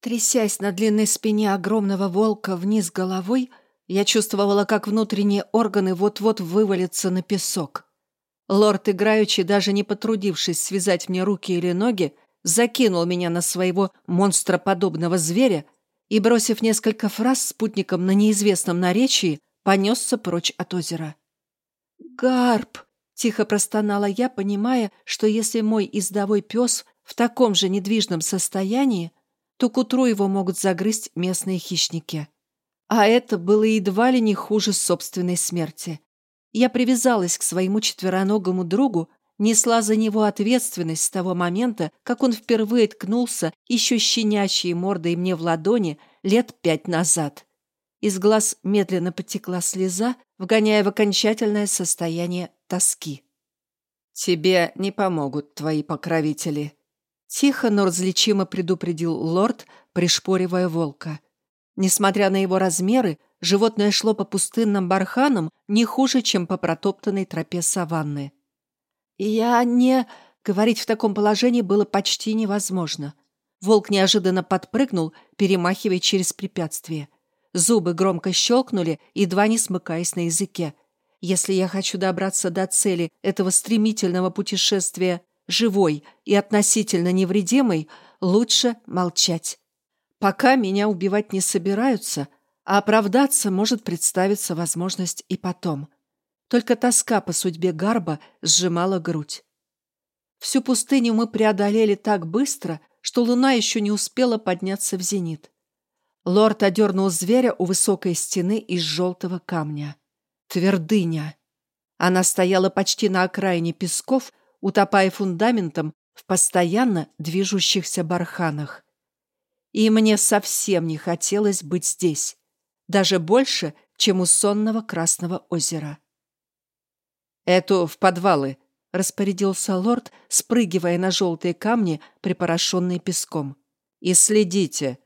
Трясясь на длинной спине огромного волка вниз головой, я чувствовала, как внутренние органы вот-вот вывалятся на песок. Лорд, играючи, даже не потрудившись связать мне руки или ноги, закинул меня на своего монстроподобного зверя и, бросив несколько фраз спутником на неизвестном наречии, понесся прочь от озера. «Гарп!» — тихо простонала я, понимая, что если мой издовой пес в таком же недвижном состоянии, то к утру его могут загрызть местные хищники. А это было едва ли не хуже собственной смерти. Я привязалась к своему четвероногому другу, несла за него ответственность с того момента, как он впервые ткнулся еще щенячьей мордой мне в ладони лет пять назад. Из глаз медленно потекла слеза, вгоняя в окончательное состояние тоски. «Тебе не помогут твои покровители», — тихо, но различимо предупредил лорд, пришпоривая волка. Несмотря на его размеры, животное шло по пустынным барханам не хуже, чем по протоптанной тропе саванны. «Я не...» Говорить в таком положении было почти невозможно. Волк неожиданно подпрыгнул, перемахивая через препятствие. Зубы громко щелкнули, едва не смыкаясь на языке. Если я хочу добраться до цели этого стремительного путешествия живой и относительно невредимой, лучше молчать. Пока меня убивать не собираются, а оправдаться может представиться возможность и потом. Только тоска по судьбе Гарба сжимала грудь. Всю пустыню мы преодолели так быстро, что луна еще не успела подняться в зенит. Лорд одернул зверя у высокой стены из желтого камня. Твердыня. Она стояла почти на окраине песков, утопая фундаментом в постоянно движущихся барханах. И мне совсем не хотелось быть здесь, даже больше, чем у сонного Красного озера. «Эту в подвалы», — распорядился лорд, спрыгивая на желтые камни, припорошенные песком. «И следите.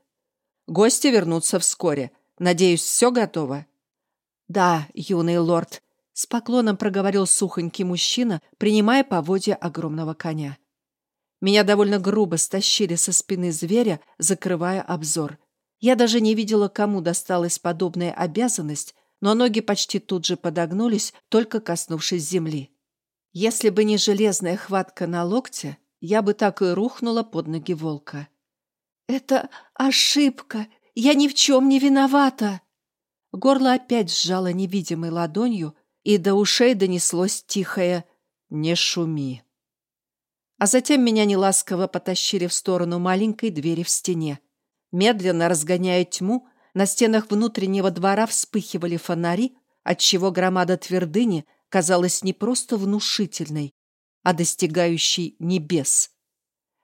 Гости вернутся вскоре. Надеюсь, все готово?» «Да, юный лорд», — с поклоном проговорил сухонький мужчина, принимая поводья огромного коня. Меня довольно грубо стащили со спины зверя, закрывая обзор. Я даже не видела, кому досталась подобная обязанность, но ноги почти тут же подогнулись, только коснувшись земли. Если бы не железная хватка на локте, я бы так и рухнула под ноги волка. «Это ошибка! Я ни в чем не виновата!» Горло опять сжало невидимой ладонью, и до ушей донеслось тихое «Не шуми». А затем меня неласково потащили в сторону маленькой двери в стене. Медленно разгоняя тьму, на стенах внутреннего двора вспыхивали фонари, отчего громада твердыни казалась не просто внушительной, а достигающей небес.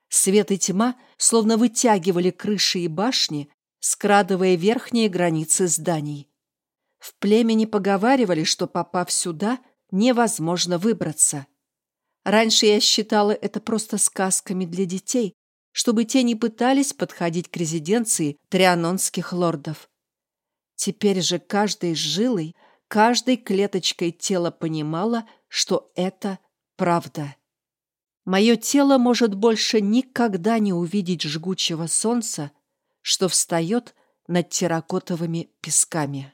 Свет и тьма словно вытягивали крыши и башни, скрадывая верхние границы зданий. В племени поговаривали, что, попав сюда, невозможно выбраться. Раньше я считала это просто сказками для детей, чтобы те не пытались подходить к резиденции трианонских лордов. Теперь же каждой жилой, каждой клеточкой тела понимала, что это правда. Мое тело может больше никогда не увидеть жгучего солнца, что встает над терракотовыми песками.